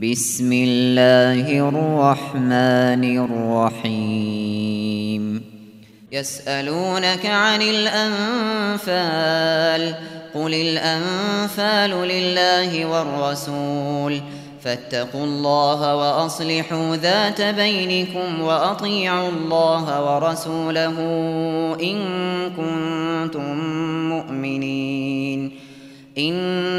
بسم اللہ الرحمن الرحیم يسألونك عن الأنفال قل الأنفال لله والرسول فاتقوا الله وأصلحوا ذات بينكم وأطيعوا الله ورسوله إن كنتم مؤمنين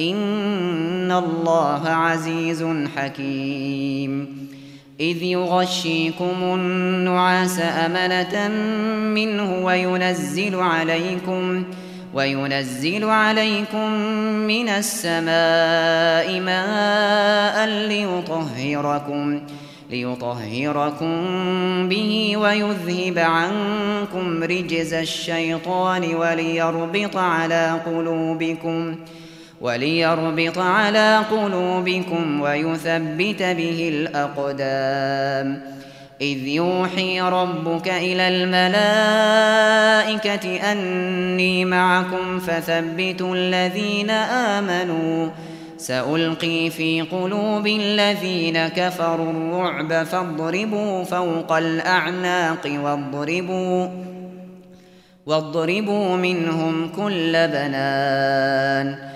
ان الله عزيز حكيم اذ يغشيكم النعاس امنه منه وينزل عليكم وينزل عليكم من السماء ماء ليطهركم ليطهركم به ويذهب عنكم رجز الشيطان وليربط على قلوبكم ۖ وَلِيَرْبِطَ عَلَى قُلُوبِكُمْ وَيُثَبِّتَ بِهِ الْأَقْدَامَ. إِذْ يُوحِي رَبُّكَ إِلَى الْمَلَائِكَةِ أَنِّي مَعَكُمْ فَثَبِّتُوا الَّذِينَ آمَنُوا. سَأُلْقِي فِي قُلُوبِ الَّذِينَ كَفَرُوا الرُّعْبَ فَاضْرِبُوا فَوْقَ الْأَعْنَاقِ وَاضْرِبُوا وَاضْرِبُوا مِنْهُمْ كُلَّ بَنَانٍ.